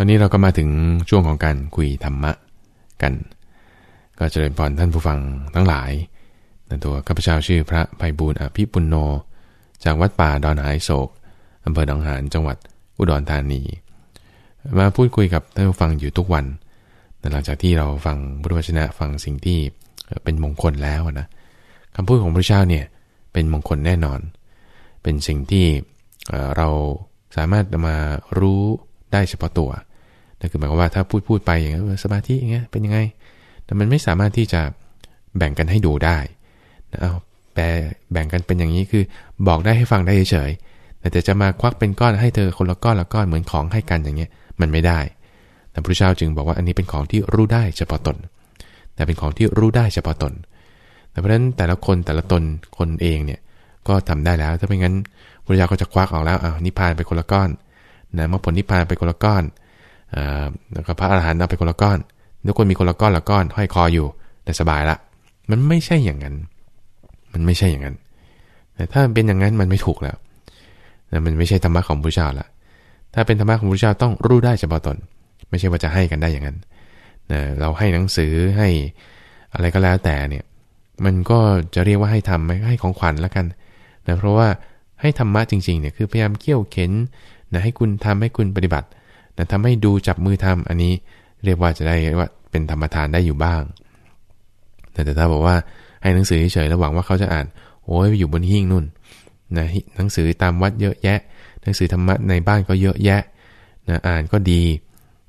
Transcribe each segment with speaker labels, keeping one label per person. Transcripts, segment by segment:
Speaker 1: ตอนนี้เราก็มาถึงช่วงของการคุยธรรมะกัน ก็เจริญพรท่านผู้ฟังทั้งหลายในตัวข้าพเจ้าชื่อพระไพบูลอภิปุณโน จากวัดป่าดอนหายโศกอำเภอหนองหานจังหวัดอุดรธานี มาพูดคุยกับท่านผู้ฟังอยู่ทุกวันหลังจากที่เราฟังพุทธวจนะฟังสิ่งที่เป็นมงคลแล้วนะคำพูดของพระเจ้าเนี่ยเป็นมงคลแน่นอน เป็นสิ่งที่เราสามารถมารู้ได้เฉพาะตัว นั่นคือหมายความว่าถ้าพูดพูดไปอย่างนี้สมาธิอย่างเงี้ยเป็นยังไง แต่มันไม่สามารถที่จะแบ่งกันให้ดูได้เอาแปลแบ่งกันเป็นอย่างนี้คือบอกได้ให้ฟังได้เฉยๆแต่จะมาควักเป็นก้อนให้เธอคนละก้อนละก้อนเหมือนของให้กันอย่างเงี้ยมันไม่ได้แต่พระเจ้าจึงบอกว่าอันนี้เป็นของที่รู้ได้เฉพาะตน แต่เป็นของที่รู้ได้เฉพาะตน แต่เพราะฉะนั้นแต่ละคนแต่ละตนคนเองเนี่ยก็ทำได้แล้ว ถ้าไม่งั้นพระเจ้าก็จะควักออกแล้วอ้าวนิพพานไปคนละก้อนนะมรรคผลนิพพานไปคนละก้อน แล้วก็พระอรหันต์เอาไปคนละก้อนทุกคนมีคนละก้อนละก้อนห้อยคออยู่แต่สบายละ มันไม่ใช่อย่างนั้น มันไม่ใช่อย่างนั้น แต่ถ้าเป็นอย่างนั้นมันไม่ถูกแล้วมันไม่ใช่ธรรมะของพระเจ้าละถ้าเป็นธรรมะของพระเจ้าต้องรู้ได้เฉพาะตน ไม่ใช่ว่าจะให้กันได้อย่างนั้นนะเราให้หนังสือให้อะไรก็แล้วแต่เนี่ย มันก็จะเรียกว่าให้ทำไหมให้ของขวัญแล้วกันนะเพราะว่าให้ธรรมะจริงๆเนี่ยคือพยายามเกี่ยวเข็นนะให้คุณทำให้คุณปฏิบัติ นะทำให้ดูจับมือทำอันนี้เรียกว่าจะได้ว่าเป็นธรรมทานได้อยู่บ้าง แต่ถ้าบอกว่าให้หนังสือเฉยแล้วหวังว่าเขาจะอ่าน โอ้ยอยู่บนหิ้งนู่นนะหนังสือตามวัดเยอะแยะ หนังสือธรรมะในบ้านก็เยอะแยะนะอ่านก็ดี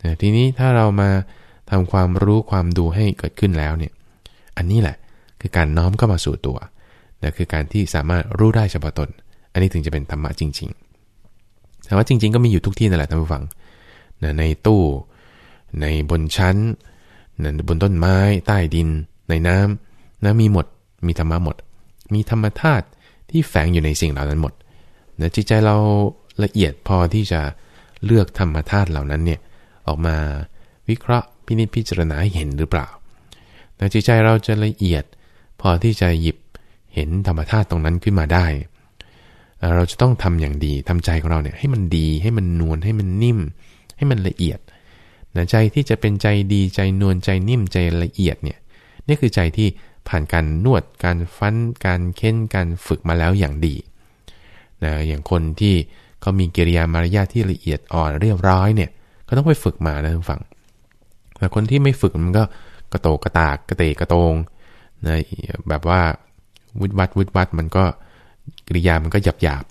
Speaker 1: นะทีนี้ถ้าเรามาทำความรู้ความดูให้เกิดขึ้นแล้วเนี่ย อันนี้แหละคือการน้อมเข้ามาสู่ตัวนะคือการที่สามารถรู้ได้เฉพาะตน อันนี้ถึงจะเป็นธรรมะจริงๆแต่ว่าจริง ๆ ก็มีอยู่ทุกที่นั่นแหละท่านผู้ฟัง นะในตู้ ในบนชั้นนะบนต้นไม้ ใต้ดิน ในน้ำนะมีหมด มีธรรมะหมด มีธรรมธาตุที่แฝงอยู่ในสิ่งเหล่านั้นหมดนะจิตใจเราละเอียดพอที่จะเลือกธรรมธาตุเหล่านั้นเนี่ยออกมาวิเคราะห์พินิจพิจารณาหเห็นหรือเปล่าแต่จิตใจเราจะละเอียด พอที่จะหยิบเห็นธรรมธาตุตรงนั้นขึ้นมาได้ เราจะต้องทำอย่างดีทำใจของเราเนี่ยให้มันดีให้มันนวลให้มันนิ่ม ให้มันละเอียดนะใจที่จะเป็นใจดีใจนวลใจนิ่มใจละเอียดเนี่ยนี่คือใจที่ผ่านการนวดการฟันการเค้นการฝึกมาแล้วอย่างดีนะอย่างคนที่เขามีกิริยามารยาทที่ละเอียดอ่อนเรียบร้อยเนี่ยก็ต้องไปฝึกมานะทุกฝังแต่คนที่ไม่ฝึกมันก็กระโตกกระตากกระเตะกระโตงนะแบบว่าวุดวัดวุดวัดมันก็กิริยามันก็หยาบหยาบ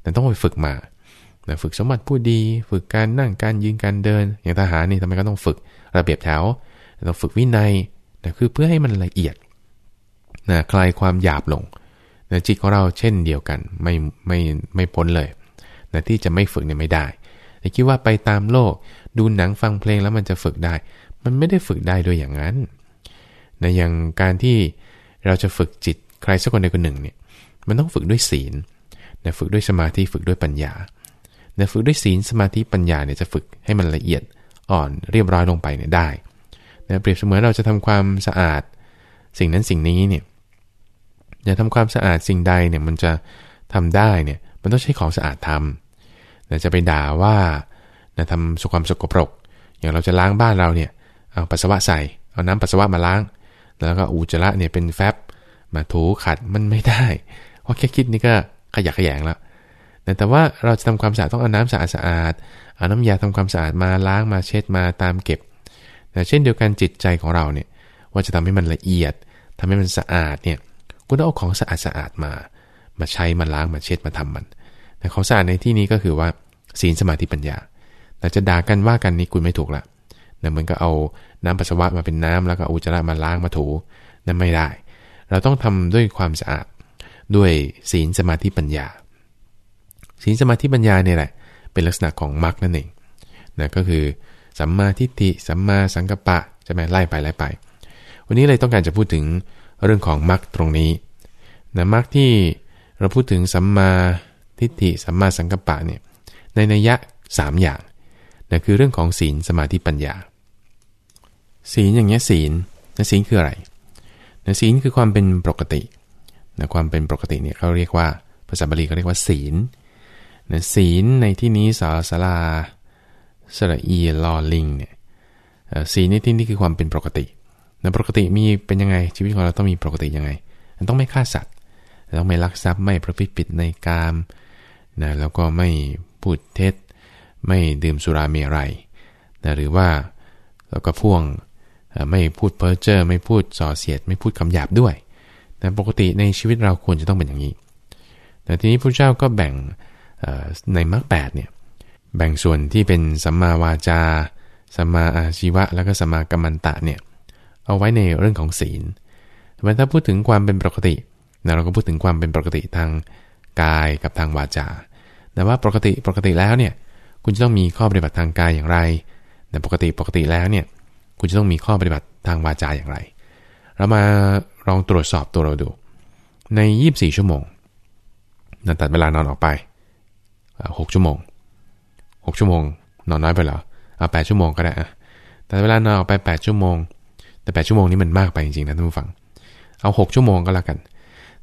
Speaker 1: แต่ต้องไปฝึกมา นะฝึกสมบัติพูดดี ฝึกการนั่งการยืนการเดิน อย่างทหารนี่ทำไมก็ต้องฝึกระเบียบแถวต้องฝึกวินัยนะคือเพื่อให้มันละเอียดนะคลายความหยาบลงนะจิตของเราเช่นเดียวกันไม่ไม่ไม่พ้นเลยนะที่จะไม่ฝึกเนี่ยไม่ได้แต่คิดว่าไปตามโลกดูหนังฟังเพลงแล้วมันจะฝึกได้ มันไม่ได้ฝึกได้โดยอย่างนั้นนะอย่างการที่เราจะฝึกจิตใครสักคนใดคนหนึ่งเนี่ยมันต้องฝึกด้วยศีลนะฝึกด้วยสมาธิฝึกด้วยปัญญา นะฝึกด้วยศีลสมาธิปัญญาเนี่ยจะฝึกให้มันละเอียดอ่อนเรียบร้อยลงไปเนี่ยได้นะเปรียบเสมือนเราจะทำความสะอาด สิ่งนั้นสิ่งนี้เนี่ยจะทำความสะอาดสิ่งใดเนี่ยมันจะทำได้เนี่ยมันต้องใช้ของสะอาดทำนะจะไปด่าว่านะทำสุความสกปรก อย่างเราจะล้างบ้านเราเนี่ยเอาปัสสาวะใส่เอาน้ำปัสสาวะมาล้าง แล้วก็อุจจาระเนี่ยเป็นแฟบมาถูขัดมันไม่ได้เพราะแค่คิดนี่ก็ขยักขยงแล้ว แต่ว่าเราจะทำความสะอาดต้องเอาน้ำสะอาดสะอาดเอาน้ำยาทำความสะอาดมาล้างมาเช็ดมาตามเก็บแต่เช่นเดียวกันจิตใจของเราเนี่ยว่าจะทำให้มันละเอียดทำให้มันสะอาดเนี่ยคุณต้องเอาของสะอาดสะอาดมา มาใช้มาล้างมาเช็ดมาทำมันแต่ของสะอาดในที่นี้ก็คือว่าศีลสมาธิปัญญา แต่จะด่ากันว่ากันนี่คุณไม่ถูกละนะเหมือนก็เอาน้ำปัสสาวะมาเป็นน้ำแล้วก็อุจจาระมาล้างมาถูนั่นไม่ได้ เราต้องทำด้วยความสะอาดด้วยศีลสมาธิปัญญา ศีลสมาธิปัญญาเนี่ยแหละ เป็นลักษณะของมรรคนั่นเองนะก็คือสัมมาทิฏฐิสัมมาสังกัปปะใช่ไหมไล่ไปไล่ไป วันนี้เลยต้องการจะพูดถึงเรื่องของมรรคตรงนี้นะมรรคที่เราพูดถึงสัมมาทิฏฐิสัมมาสังกัปปะเนี่ยในนัยยะ 3 อย่างนะคือเรื่องของศีลสมาธิปัญญา ศีลอย่างเงี้ยศีลนะศีลคืออะไรนะศีลคือความเป็นปกตินะความเป็นปกติเนี่ยเขาเรียกว่าภาษาบาลีเขาเรียกว่าศีล นะศีลในที่นี้สาสลาสระอีลอลิงเนี่ยสีนี่ที่นี่คือความเป็นปกตินะปกติมีเป็นยังไงชีวิตของเราต้องมีปกติยังไงต้องไม่ฆ่าสัตว์ต้องไม่ลักทรัพย์ไม่ประพฤติผิดในกามนะแล้วก็ไม่พูดเท็จ ไม่ดื่มสุราเมรัยนะหรือว่าแล้วก็พ่วงไม่พูดเพ้อเจ้อไม่พูดส่อเสียด ไม่พูดคำหยาบด้วยแต่ปกติในชีวิตเราควรจะต้องเป็นอย่างนี้ แต่ทีนี้พระเจ้าก็แบ่ง ในมรรคแปดเนี่ยแบ่งส่วนที่เป็นสัมมาวาจา สัมมาอาชีวะ แล้วก็สัมมากัมมันตะเนี่ยเอาไว้ในเรื่องของศีลมันถ้าพูดถึงความเป็นปกตินะเราก็พูดถึงความเป็นปกติทางกายกับทางวาจา แต่ว่าปกติปกติแล้วเนี่ยคุณจะต้องมีข้อปฏิบัติทางกายอย่างไรแต่ปกติปกติแล้วเนี่ยคุณจะต้องมีข้อปฏิบัติทางวาจาอย่างไร เรามาลองตรวจสอบตัวเราดู ใน 24 ชั่วโมงนตัดเวลานอนออกไป 6ชั่วโมง6ชั่วโมงนอนน้อยไปเหรอเอา8ชั่วโมงก็ได้อะแต่เวลานอนออกไป8ชั่วโมง แต่8ชั่วโมงนี้มันมากไปจริงๆนะท่านผู้ฟัง เอา6ชั่วโมงก็แล้วกัน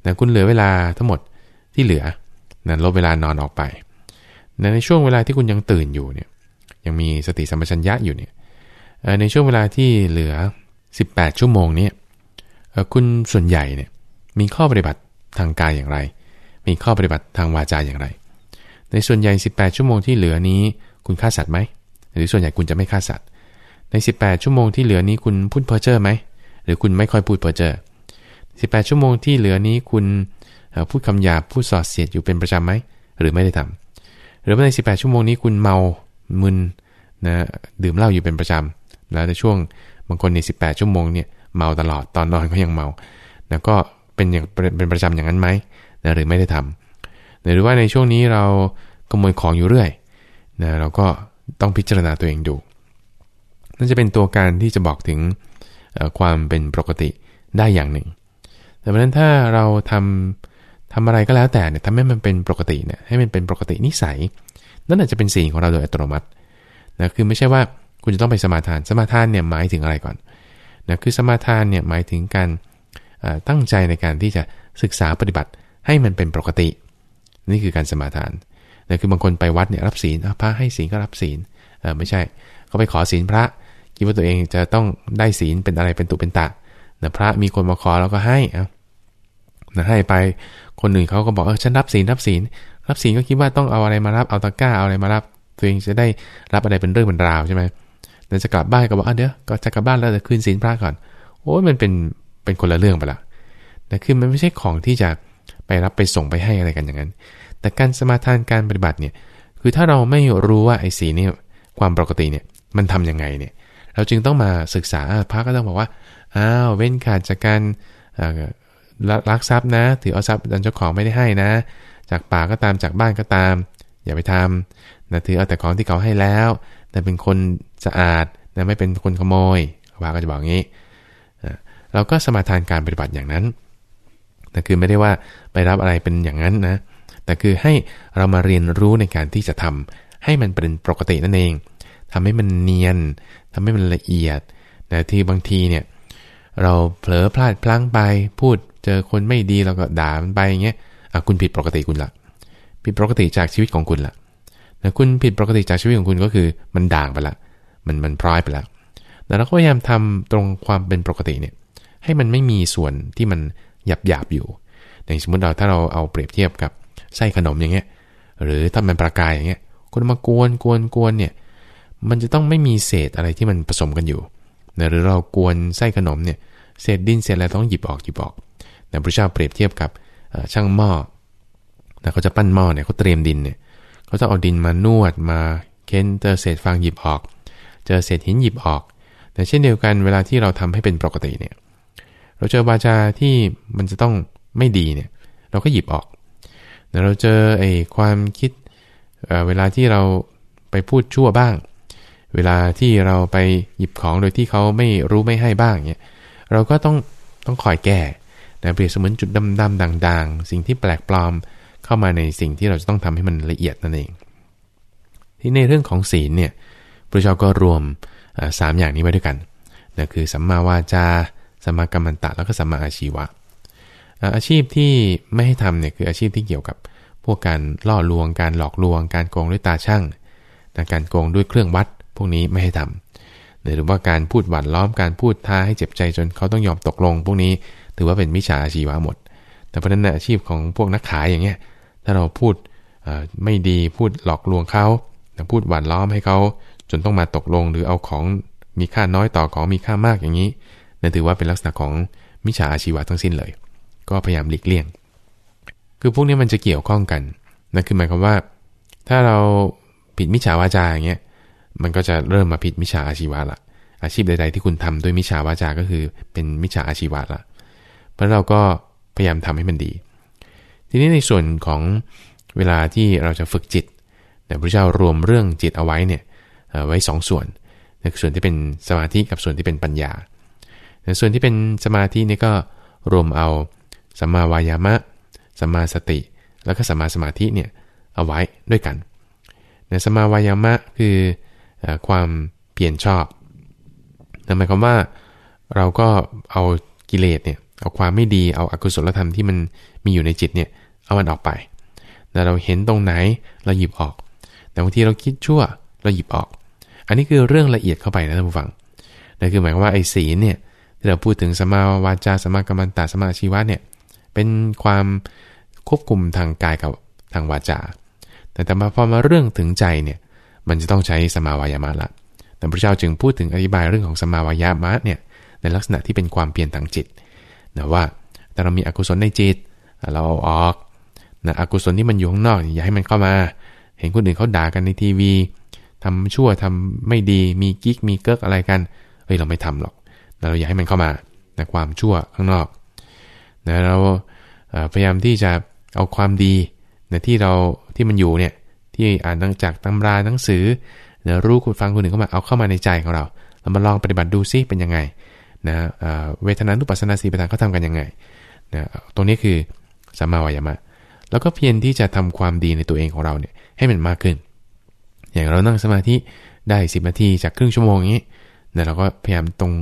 Speaker 1: นะคุณเหลือเวลาทั้งหมดที่เหลือนะลบเวลานอนออกไป ในช่วงเวลาที่คุณยังตื่นอยู่เนี่ย ยังมีสติสัมปชัญญะอยู่เนี่ยในช่วงเวลาที่เหลือ 18 ชั่วโมงนี้คุณส่วนใหญ่เนี่ยมีข้อปฏิบัติทางกายอย่างไร มีข้อปฏิบัติทางวาจาอย่างไร ในส่วนใหญ่ 18 ชั่วโมงที่เหลือนี้ คุณฆ่าสัตว์ไหม หรือส่วนใหญ่คุณจะไม่ฆ่าสัตว์ ใน 18 ชั่วโมงที่เหลือนี้คุณพูดเพ้อเจ้อไหม หรือคุณไม่ค่อยพูดเพ้อเจ้อ18 ชั่วโมงที่เหลือนี้คุณพูดคำหยาบพูดสอดเสียดอยู่เป็นประจำไหม หรือไม่ได้ทำหรือว่าใน 18 ชั่วโมงนี้คุณเมา มึนนะดื่มเหล้าอยู่เป็นประจำ แล้วในช่วงบางคนใน18 ชั่วโมงเนี่ยเมาตลอดตอนนอนก็ยังเมา แล้วก็เป็นอย่างเป็นประจำอย่างนั้นไหมนะหรือไม่ได้ทำ หรือว่าในช่วงนี้เราขโมยของอยู่เรื่อยนะเราก็ต้องพิจารณาตัวเองดูนั่นจะเป็นตัวการที่จะบอกถึงความเป็นปกติได้อย่างหนึ่ง แต่เพราะนั้นถ้าเราทำทำอะไรก็แล้วแต่เนี่ยทำให้มันเป็นปกติเนี่ยให้มันเป็นปกตินิสัย นั่นอาจจะเป็นสิ่งของเราโดยอัตโนมัตินะคือไม่ใช่ว่าคุณจะต้องไปสมาทาน สมาทานเนี่ยหมายถึงอะไรก่อนนะคือสมาทานเนี่ยหมายถึงการตั้งใจในการที่จะศึกษาปฏิบัติให้มันเป็นปกติ นี่คือการสมาทานนะคือบางคนไปวัดเนี่ยรับศีลพระให้ศีลก็รับศีลไม่ใช่เขาไปขอศีลพระคิดว่าตัวเองจะต้องได้ศีลเป็นอะไรเป็นตุเป็นตะนะพระมีคนมาขอเราก็ให้เอานะให้ไปคนอื่นเขาก็บอกเออฉันรับศีลรับศีลรับศีลก็คิดว่าต้องเอาอะไรมารับเอาตะกร้าเอาอะไรมารับ ตัวเองจะได้รับอะไรเป็นเรื่องเป็นราวใช่ไหมแต่จะกลับบ้านก็บอกอะเดี๋ยวก็จะกลับบ้านแล้วจะคืนศีลพระก่อนโอ้ยมันเป็นเป็นคนละเรื่องไปละแต่คือมันไม่ใช่ของที่จะ ไปรับไปส่งไปให้อะไรกันอย่างนั้น แต่การสมาทานการปฏิบัติเนี่ย คือถ้าเราไม่รู้ว่าไอ้สีนี่ความปกติเนี่ยมันทํำยังไงเนี่ย เราจึงต้องมาศึกษาพระก็ต้องบอกว่า อ้าว เว้นขาดจากการลักทรัพย์นะ ถือเอาทรัพย์ดันเจ้าของไม่ได้ให้นะ จากป่าก็ตามจากบ้านก็ตาม อย่าไปทำนะถือเอาแต่ของที่เขาให้แล้ว แต่เป็นคนสะอาดนะไม่เป็นคนขโมยพระก็จะบอกงี้ เราก็สมาทานการปฏิบัติอย่างนั้น แต่คือไม่ได้ว่าไปรับอะไรเป็นอย่างนั้นนะ แต่คือให้เรามาเรียนรู้ในการที่จะทำให้มันเป็นปกตินั่นเองทำให้มันเนียนทำให้มันละเอียดนะที่บางทีเนี่ยเราเผลอพลาดพลั้งไป พูดเจอคนไม่ดีเราก็ด่ามันไปอย่างเงี้ยอะคุณผิดปกติคุณละผิดปกติจากชีวิตของคุณละแต่คุณผิดปกติจากชีวิตของคุณก็คือมันด่างไปละ มันมันพร้อยไปละแต่เราก็พยายามทำตรงความเป็นปกติเนี่ยให้มันไม่มีส่วนที่มัน หยาบหยาบอยู่ในสมมติเราถ้าเราเอาเปรียบเทียบกับไส้ขนมอย่างเงี้ยหรือถ้ามันประกายอย่างเงี้ยคนมากวนกวนกวนเนี่ยมันจะต้องไม่มีเศษอะไรที่มันผสมกันอยู่หรือเรากวนไส้ขนมเนี่ยเศษดินเศษอะไรต้องหยิบออกหยิบออกนะพระเจ้าเปรียบเทียบกับช่างหม้อนะเขาจะปั้นหม้อเนี่ยเขาเตรียมดินเนี่ยเขาจะเอาดินมานวดมาเค้นเจอเศษฟางหยิบออก เจอเศษหินหยิบออก แต่เช่นเดียวกันเวลาที่เราทำให้เป็นปกติเนี่ย เราเจอบาจาที่มันจะต้องไม่ดีเนี่ยเราก็หยิบออกแต่เราเจอไอ้ความคิดเเวลาที่เราไปพูดชั่วบ้าง เวลาที่เราไปหยิบของโดยที่เขาไม่รู้ไม่ให้บ้างเนี่ยเราก็ต้องต้องคอยแก้นะเปรียบเสมือนจุดดำๆด่างๆ สิ่งที่แปลกปลอมเข้ามาในสิ่งที่เราจะต้องทำให้มันละเอียดนั่นเอง ที่ในเรื่องของศีลเนี่ยพระเจ้าก็รวมสามอย่างนี้ไว้ด้วยกันนะคือสัมมาวาจา สัมมากัมมันตะแล้วก็สัมมาอาชีวะ อาชีพที่ไม่ให้ทำเนี่ยคืออาชีพที่เกี่ยวกับพวกการล่อลวง การหลอกลวง การโกงด้วยตาช่างการโกงด้วยเครื่องวัด พวกนี้ไม่ให้ทำหรือว่าการพูดหวานล้อมการพูดท้าให้เจ็บใจจนเขาต้องยอมตกลง พวกนี้ถือว่าเป็นมิจฉาอาชีวะหมด แต่เพราะนั้นอาชีพของพวกนักขายอย่างเงี้ยถ้าเราพูดไม่ดีพูดหลอกลวงเขาพูดหวานล้อมให้เขาจนต้องมาตกลง หรือเอาของมีค่าน้อยต่อของมีค่ามากอย่างนี้ นั่นถือว่าเป็นลักษณะของมิจฉาอาชีวะทั้งสิ้นเลย ก็พยายามหลีกเลี่ยง คือพวกนี้มันจะเกี่ยวข้องกันนั่นคือหมายความว่า ถ้าเราผิดมิจฉาวาจาอย่างเงี้ยมันก็จะเริ่มมาผิดมิจฉาอาชีวะละอาชีพใด ๆ ที่คุณทำด้วยมิจฉาวาจาก็คือเป็นมิจฉาอาชีวะละเพราะเราก็พยายามทำให้มันดี ทีนี้ในส่วนของเวลาที่เราจะฝึกจิตแต่พระเจ้ารวมเรื่องจิตเอาไว้เนี่ยไว้2สส่วนส่วนที่เป็นสมาธิกับส่วนที่เป็นปัญญา ส่วนที่เป็นสมาธินี่ก็รวมเอาสัมมาวายามะสัมมาสติ แล้วก็สัมมาสมาธิเนี่ยเอาไว้ด้วยกันในสัมมาวายามะคือความเปลี่ยนชอบนั่นหมายความว่าเราก็เอากิเลสเนี่ยเอาความไม่ดีเอาอกุศลธรรมที่มันมีอยู่ในจิตเนี่ยเอามันออกไปแต่เราเห็นตรงไหนเราหยิบออก แต่บางทีเราคิดชั่วเราหยิบออก อันนี้คือเรื่องละเอียดเข้าไปนะท่านผู้ฟังนั่นคือหมายความว่าไอ้ศีลเนี่ย ที่เราพูดถึงสมาวาจาสมากรรมตาสมาชีวะเนี่ยเป็นความควบคุมทางกายกับทางวาจา แต่แต่มาพอมาเรื่องถึงใจเนี่ยมันจะต้องใช้สมาวายามะละแต่พระเจ้าจึงพูดถึงอธิบายเรื่องของสมาวายามะเนี่ยในลักษณะที่เป็นความเปลี่ยนทางจิตนะว่าแต่เรามีอกุศลในจิต เราเอาออกนะอกุศลที่มันอยู่ข้างนอกอย่าให้มันเข้ามา เห็นคนอื่นเขาด่ากันในทีวีทำชั่วทำไม่ดีมีกิ๊กมีเกิกอะไรกันเฮ้ยเราไม่ทำหรอก เราอย่าให้มันเข้ามาในความชั่วข้างนอกนะเราพยายามที่จะเอาความดีนะที่เราที่มันอยู่เนี่ยที่อ่านตั้งจากตำราหนังสือนะรู้คุณฟังคนหนึ่งเข้ามาเอาเข้ามาในใจของเราเรามาลองปฏิบัติดูซิเป็นยังไงนะเวทนานุปัสสนาสีประธานเขาทำกันยังไงนะตรงนี้คือสัมมาวายามะ แล้วก็เพียรที่จะทำความดีในตัวเองของเราเนี่ยให้มันมากขึ้น อย่างเรานั่งสมาธิได้ 10 นาทีจากครึ่งชั่วโมงอย่างนี้นะเราก็พยายามตรง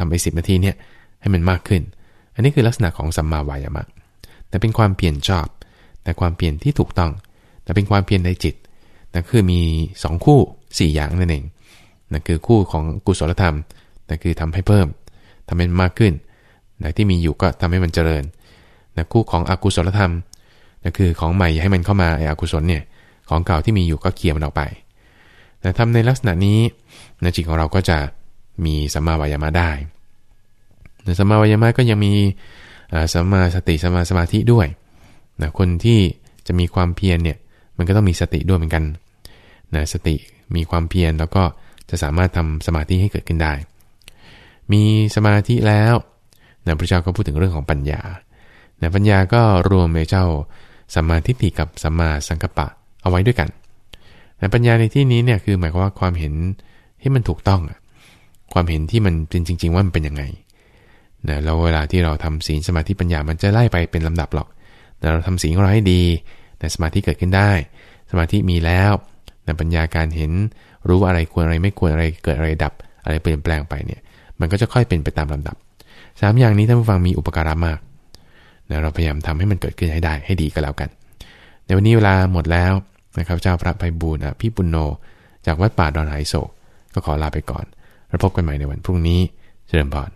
Speaker 1: ทำไป 10 นาทีเนี่ยให้มันมากขึ้น อันนี้คือลักษณะของสัมมาวายามะ แต่เป็นความเปลี่ยนชอบ แต่ความเปลี่ยนที่ถูกต้อง แต่เป็นความเปลี่ยนในจิตนั่นคือมี 2 คู่ 4 อย่างนั่นเองนั่นคือคู่ของกุศลธรรมนั่นคือทำให้เพิ่มทำให้มันมากขึ้นนะที่มีอยู่ก็ทำให้มันเจริญนะคู่ของอกุศลธรรมนั่นคือของใหม่ให้มันเข้ามาไอ้อกุศลเนี่ยของเก่าที่มีอยู่ก็เคลียร์มันออกไปแต่ทำในลักษณะนี้ในจิตของเราก็จะ มีสัมมาวายามะได้ในสัมมาวายามะก็ยังมีสัมมาสติสัมมาสมาธิด้วยนะคนที่จะมีความเพียรเนี่ยมันก็ต้องมีสติด้วยเหมือนกันนะสติมีความเพียรแล้วก็จะสามารถทำสมาธิให้เกิดขึ้นได้ มีสมาธิแล้วนะพระเจ้าก็พูดถึงเรื่องของปัญญานะปัญญาก็รวมในเจ้าสัมมาทิฏฐิกับสัมมาสังกัปปะเอาไว้ด้วยกันแต่ปัญญาในที่นี้เนี่ยคือหมายความว่าความเห็นที่มันถูกต้อง ความเห็นที่มันเป็นจริง ๆ ว่ามันเป็นยังไงนะแล้วเวลาที่เราทำศีลสมาธิปัญญามันจะไล่ไปเป็นลำดับหรอกแต่เราทำศีลของเราให้ดีแต่สมาธิเกิดขึ้นได้ สมาธิมีแล้วแต่ปัญญาการเห็นรู้อะไรควรอะไรไม่ควรอะไรเกิดอะไรดับ อะไรเปลี่ยนแปลงไปเนี่ยมันก็จะค่อยเป็นไปตามลำดับสามอย่างนี้ท่านผู้ฟังมีอุปการะมากนะเราพยายามทำให้มันเกิดขึ้นให้ได้ให้ดีก็แล้วกัน ในวันนี้เวลาหมดแล้วนะครับเจ้าพระไพบูลอภิปุณโน จากวัดป่าดอนไหโศกก็ขอลาไปก่อน เราพบกันใหม่ในวันพรุ่งนี้ เจริญพร